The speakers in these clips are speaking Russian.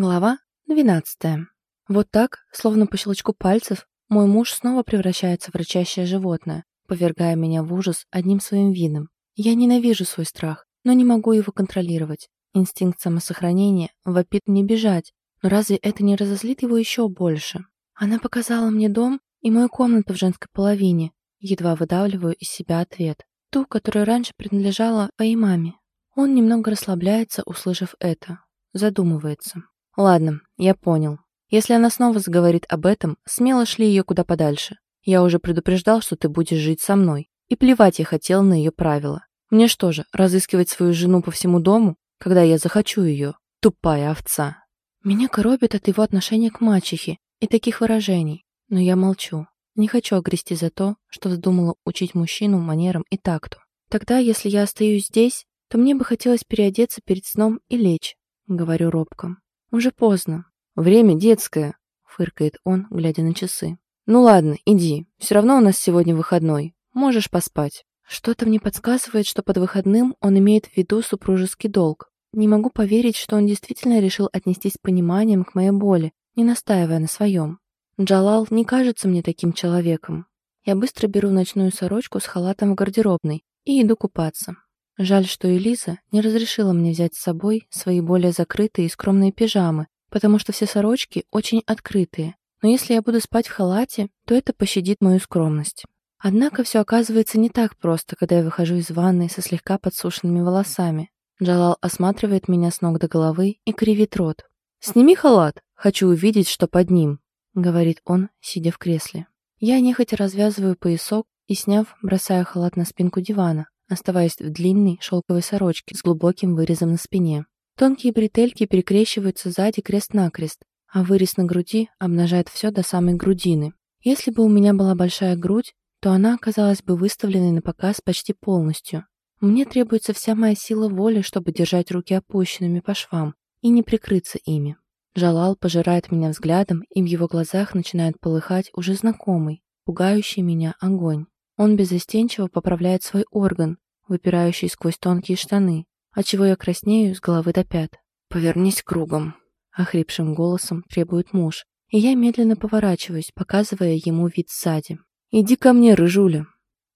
Глава 12. Вот так, словно по щелчку пальцев, мой муж снова превращается в рычащее животное, повергая меня в ужас одним своим видом. Я ненавижу свой страх, но не могу его контролировать. Инстинкт самосохранения вопит мне бежать, но разве это не разозлит его еще больше? Она показала мне дом и мою комнату в женской половине. Едва выдавливаю из себя ответ. Ту, которая раньше принадлежала твоей маме. Он немного расслабляется, услышав это. Задумывается. Ладно, я понял. Если она снова заговорит об этом, смело шли ее куда подальше. Я уже предупреждал, что ты будешь жить со мной. И плевать я хотел на ее правила. Мне что же, разыскивать свою жену по всему дому, когда я захочу ее? Тупая овца. Меня коробит от его отношения к мачехе и таких выражений. Но я молчу. Не хочу огрести за то, что вздумала учить мужчину манерам и такту. Тогда, если я остаюсь здесь, то мне бы хотелось переодеться перед сном и лечь, говорю робко. «Уже поздно. Время детское», — фыркает он, глядя на часы. «Ну ладно, иди. Все равно у нас сегодня выходной. Можешь поспать». Что-то мне подсказывает, что под выходным он имеет в виду супружеский долг. Не могу поверить, что он действительно решил отнестись с пониманием к моей боли, не настаивая на своем. Джалал не кажется мне таким человеком. Я быстро беру ночную сорочку с халатом в гардеробной и иду купаться. Жаль, что Элиза не разрешила мне взять с собой свои более закрытые и скромные пижамы, потому что все сорочки очень открытые. Но если я буду спать в халате, то это пощадит мою скромность. Однако все оказывается не так просто, когда я выхожу из ванной со слегка подсушенными волосами. Джалал осматривает меня с ног до головы и кривит рот. «Сними халат, хочу увидеть, что под ним», — говорит он, сидя в кресле. Я нехотя развязываю поясок и, сняв, бросаю халат на спинку дивана, оставаясь в длинной шелковой сорочке с глубоким вырезом на спине. Тонкие бретельки перекрещиваются сзади крест-накрест, а вырез на груди обнажает все до самой грудины. Если бы у меня была большая грудь, то она оказалась бы выставленной на показ почти полностью. Мне требуется вся моя сила воли, чтобы держать руки опущенными по швам и не прикрыться ими. Жалал пожирает меня взглядом, и в его глазах начинает полыхать уже знакомый, пугающий меня огонь. Он безостенчиво поправляет свой орган, выпирающий сквозь тонкие штаны, отчего я краснею с головы до пят. «Повернись кругом», — охрипшим голосом требует муж, и я медленно поворачиваюсь, показывая ему вид сзади. «Иди ко мне, рыжуля».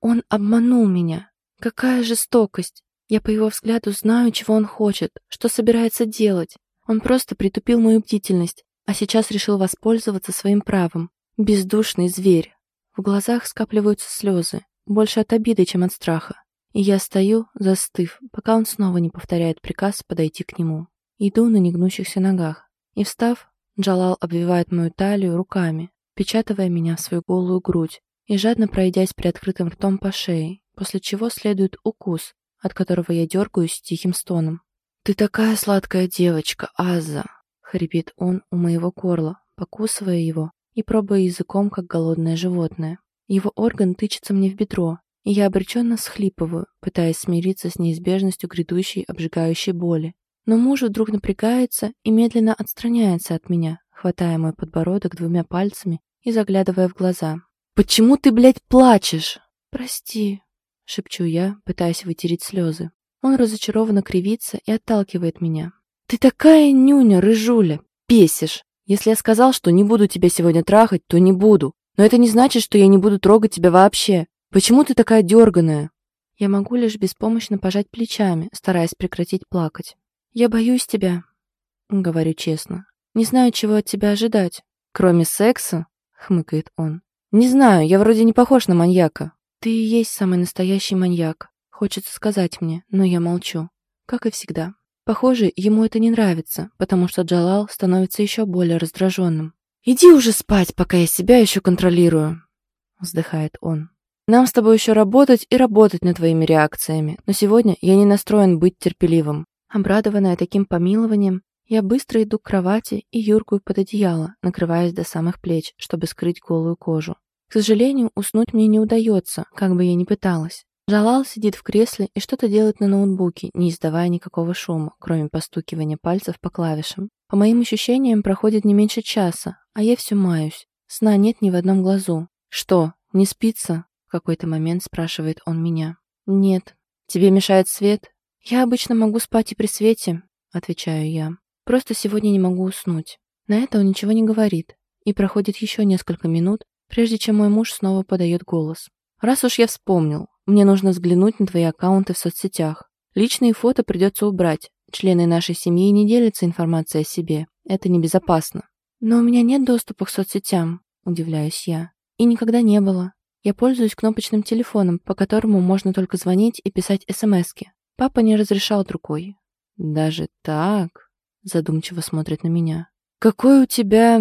Он обманул меня. Какая жестокость. Я по его взгляду знаю, чего он хочет, что собирается делать. Он просто притупил мою бдительность, а сейчас решил воспользоваться своим правом. Бездушный зверь. В глазах скапливаются слезы, больше от обиды, чем от страха. И я стою, застыв, пока он снова не повторяет приказ подойти к нему. Иду на негнущихся ногах. И встав, Джалал обвивает мою талию руками, печатывая меня в свою голую грудь и жадно пройдясь приоткрытым ртом по шее, после чего следует укус, от которого я дергаюсь тихим стоном. «Ты такая сладкая девочка, Аза!» — хрипит он у моего горла, покусывая его и пробуя языком, как голодное животное. Его орган тычется мне в бедро, я обреченно схлипываю, пытаясь смириться с неизбежностью грядущей обжигающей боли. Но муж вдруг напрягается и медленно отстраняется от меня, хватая мой подбородок двумя пальцами и заглядывая в глаза. «Почему ты, блядь, плачешь?» «Прости», — шепчу я, пытаясь вытереть слезы. Он разочарованно кривится и отталкивает меня. «Ты такая нюня, рыжуля! Бесишь! Если я сказал, что не буду тебя сегодня трахать, то не буду. Но это не значит, что я не буду трогать тебя вообще. Почему ты такая дерганая?» Я могу лишь беспомощно пожать плечами, стараясь прекратить плакать. «Я боюсь тебя», — говорю честно. «Не знаю, чего от тебя ожидать». «Кроме секса?» — хмыкает он. «Не знаю, я вроде не похож на маньяка». «Ты и есть самый настоящий маньяк», — хочется сказать мне, но я молчу. Как и всегда. Похоже, ему это не нравится, потому что Джалал становится еще более раздраженным. «Иди уже спать, пока я себя еще контролирую», — вздыхает он. «Нам с тобой еще работать и работать над твоими реакциями, но сегодня я не настроен быть терпеливым». Обрадованная таким помилованием, я быстро иду к кровати и юркую под одеяло, накрываясь до самых плеч, чтобы скрыть голую кожу. К сожалению, уснуть мне не удается, как бы я ни пыталась. Джалал сидит в кресле и что-то делает на ноутбуке, не издавая никакого шума, кроме постукивания пальцев по клавишам. По моим ощущениям, проходит не меньше часа, а я все маюсь. Сна нет ни в одном глазу. «Что, не спится?» Какой-то момент спрашивает он меня. «Нет. Тебе мешает свет?» «Я обычно могу спать и при свете», — отвечаю я. Просто сегодня не могу уснуть». На это он ничего не говорит, и проходит еще несколько минут, прежде чем мой муж снова подает голос. «Раз уж я вспомнил, мне нужно взглянуть на твои аккаунты в соцсетях. Личные фото придется убрать. Члены нашей семьи не делятся информацией о себе. Это небезопасно». «Но у меня нет доступа к соцсетям», — удивляюсь я. «И никогда не было. Я пользуюсь кнопочным телефоном, по которому можно только звонить и писать смски. Папа не разрешал другой». «Даже так?» — задумчиво смотрит на меня. «Какой у тебя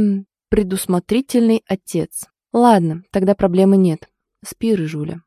предусмотрительный отец. Ладно, тогда проблемы нет. Спи, Рыжуля».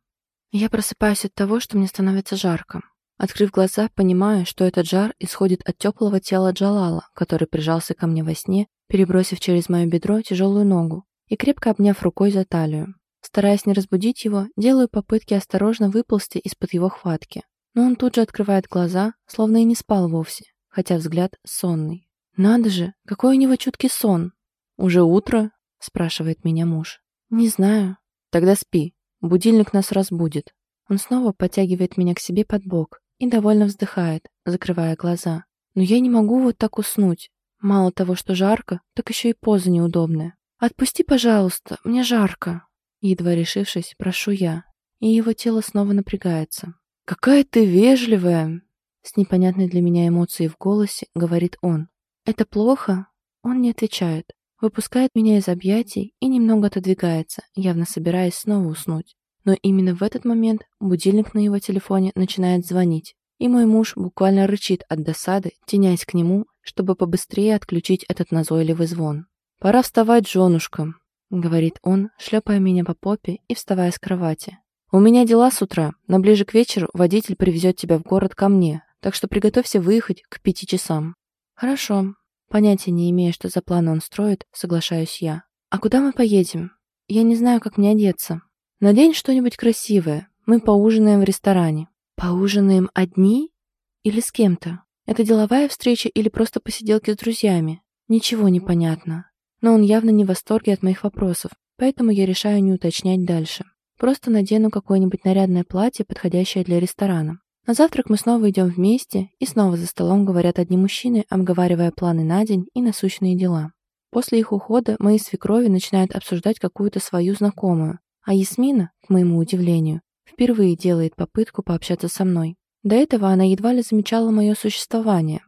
Я просыпаюсь от того, что мне становится жарко. Открыв глаза, понимаю, что этот жар исходит от теплого тела Джалала, который прижался ко мне во сне, перебросив через мое бедро тяжелую ногу и крепко обняв рукой за талию. Стараясь не разбудить его, делаю попытки осторожно выползти из-под его хватки. Но он тут же открывает глаза, словно и не спал вовсе, хотя взгляд сонный. «Надо же, какой у него чуткий сон!» «Уже утро?» — спрашивает меня муж. «Не знаю». «Тогда спи. Будильник нас разбудит». Он снова подтягивает меня к себе под бок, и довольно вздыхает, закрывая глаза. Но я не могу вот так уснуть. Мало того, что жарко, так еще и поза неудобная. «Отпусти, пожалуйста, мне жарко!» Едва решившись, прошу я, и его тело снова напрягается. «Какая ты вежливая!» С непонятной для меня эмоцией в голосе говорит он. «Это плохо?» Он не отвечает, выпускает меня из объятий и немного отодвигается, явно собираясь снова уснуть. Но именно в этот момент будильник на его телефоне начинает звонить, и мой муж буквально рычит от досады, тенясь к нему, чтобы побыстрее отключить этот назойливый звон. «Пора вставать, женушка», — говорит он, шлепая меня по попе и вставая с кровати. «У меня дела с утра, но ближе к вечеру водитель привезет тебя в город ко мне, так что приготовься выехать к пяти часам». «Хорошо». Понятия не имея, что за планы он строит, соглашаюсь я. «А куда мы поедем? Я не знаю, как мне одеться». Надень что-нибудь красивое. Мы поужинаем в ресторане. Поужинаем одни? Или с кем-то? Это деловая встреча или просто посиделки с друзьями? Ничего не понятно. Но он явно не в восторге от моих вопросов, поэтому я решаю не уточнять дальше. Просто надену какое-нибудь нарядное платье, подходящее для ресторана. На завтрак мы снова идем вместе, и снова за столом говорят одни мужчины, обговаривая планы на день и насущные дела. После их ухода мои свекрови начинают обсуждать какую-то свою знакомую, а Ясмина, к моему удивлению, впервые делает попытку пообщаться со мной. До этого она едва ли замечала мое существование.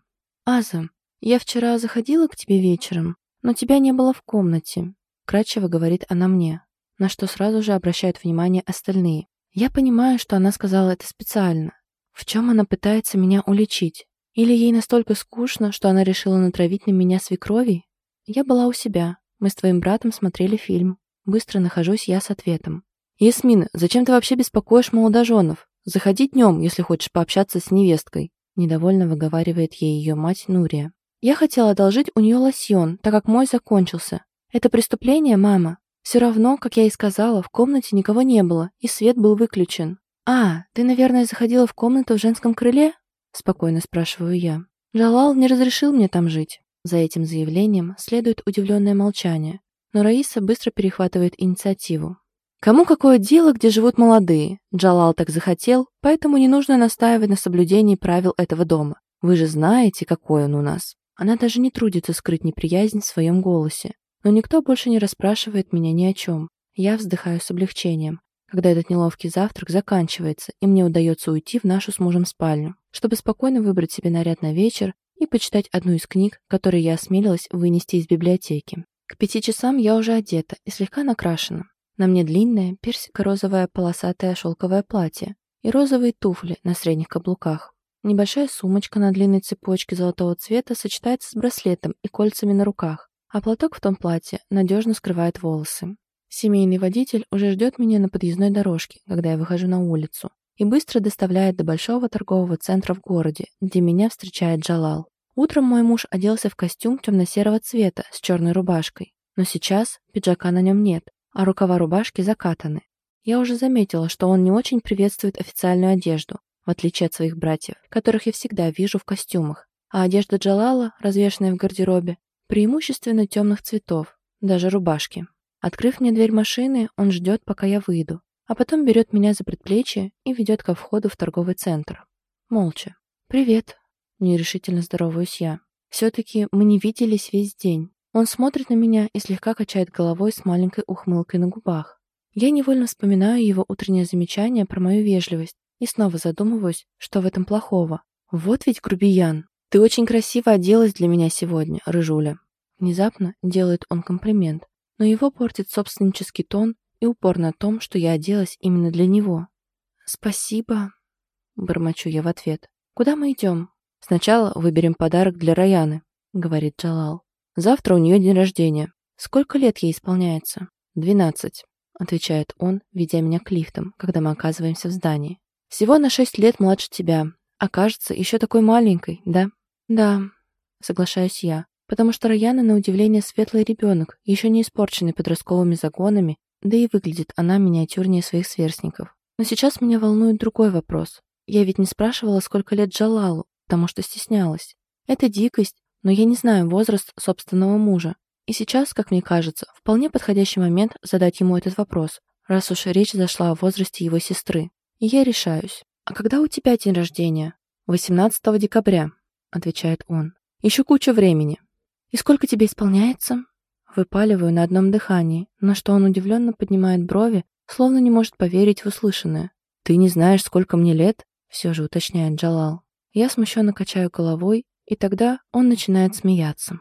«Аза, я вчера заходила к тебе вечером, но тебя не было в комнате», кратчево говорит она мне, на что сразу же обращают внимание остальные. Я понимаю, что она сказала это специально. В чем она пытается меня уличить? Или ей настолько скучно, что она решила натравить на меня свекрови? Я была у себя. Мы с твоим братом смотрели фильм. Быстро нахожусь я с ответом. «Ясмин, зачем ты вообще беспокоишь молодоженов? Заходи днем, если хочешь пообщаться с невесткой», недовольно выговаривает ей ее мать Нурия. «Я хотела одолжить у нее лосьон, так как мой закончился. Это преступление, мама? Все равно, как я и сказала, в комнате никого не было, и свет был выключен». «А, ты, наверное, заходила в комнату в женском крыле?» спокойно спрашиваю я. «Джалал не разрешил мне там жить». За этим заявлением следует удивленное молчание, но Раиса быстро перехватывает инициативу. Кому какое дело, где живут молодые? Джалал так захотел, поэтому не нужно настаивать на соблюдении правил этого дома. Вы же знаете, какой он у нас. Она даже не трудится скрыть неприязнь в своем голосе. Но никто больше не расспрашивает меня ни о чем. Я вздыхаю с облегчением, когда этот неловкий завтрак заканчивается, и мне удается уйти в нашу с мужем спальню, чтобы спокойно выбрать себе наряд на вечер и почитать одну из книг, которые я осмелилась вынести из библиотеки. К пяти часам я уже одета и слегка накрашена. На мне длинное персико-розовое полосатое шелковое платье и розовые туфли на средних каблуках. Небольшая сумочка на длинной цепочке золотого цвета сочетается с браслетом и кольцами на руках, а платок в том платье надежно скрывает волосы. Семейный водитель уже ждет меня на подъездной дорожке, когда я выхожу на улицу, и быстро доставляет до большого торгового центра в городе, где меня встречает Джалал. Утром мой муж оделся в костюм темно-серого цвета с черной рубашкой, но сейчас пиджака на нем нет, а рукава рубашки закатаны. Я уже заметила, что он не очень приветствует официальную одежду, в отличие от своих братьев, которых я всегда вижу в костюмах, а одежда Джалала, развешанная в гардеробе, преимущественно темных цветов, даже рубашки. Открыв мне дверь машины, он ждет, пока я выйду, а потом берет меня за предплечье и ведет ко входу в торговый центр. Молча. «Привет», Нерешительно здороваюсь я. Все-таки мы не виделись весь день. Он смотрит на меня и слегка качает головой с маленькой ухмылкой на губах. Я невольно вспоминаю его утреннее замечание про мою вежливость и снова задумываюсь, что в этом плохого. Вот ведь грубиян. Ты очень красиво оделась для меня сегодня, рыжуля. Внезапно делает он комплимент, но его портит собственнический тон и упор на том, что я оделась именно для него. «Спасибо», — бормочу я в ответ. «Куда мы идем?» «Сначала выберем подарок для Раяны», — говорит Джалал. «Завтра у нее день рождения. Сколько лет ей исполняется?» «Двенадцать», — отвечает он, ведя меня к лифтам, когда мы оказываемся в здании. «Всего на шесть лет младше тебя. А кажется, еще такой маленькой, да?» «Да», — соглашаюсь я, потому что Раяна, на удивление, светлый ребенок, еще не испорченный подростковыми загонами, да и выглядит она миниатюрнее своих сверстников. Но сейчас меня волнует другой вопрос. Я ведь не спрашивала, сколько лет Джалалу, потому что стеснялась. Это дикость, но я не знаю возраст собственного мужа. И сейчас, как мне кажется, вполне подходящий момент задать ему этот вопрос, раз уж речь зашла о возрасте его сестры. И я решаюсь. «А когда у тебя день рождения?» «18 декабря», — отвечает он. «Еще куча времени». «И сколько тебе исполняется?» Выпаливаю на одном дыхании, на что он удивленно поднимает брови, словно не может поверить в услышанное. «Ты не знаешь, сколько мне лет?» — все же уточняет Джалал. Я смущенно качаю головой, и тогда он начинает смеяться.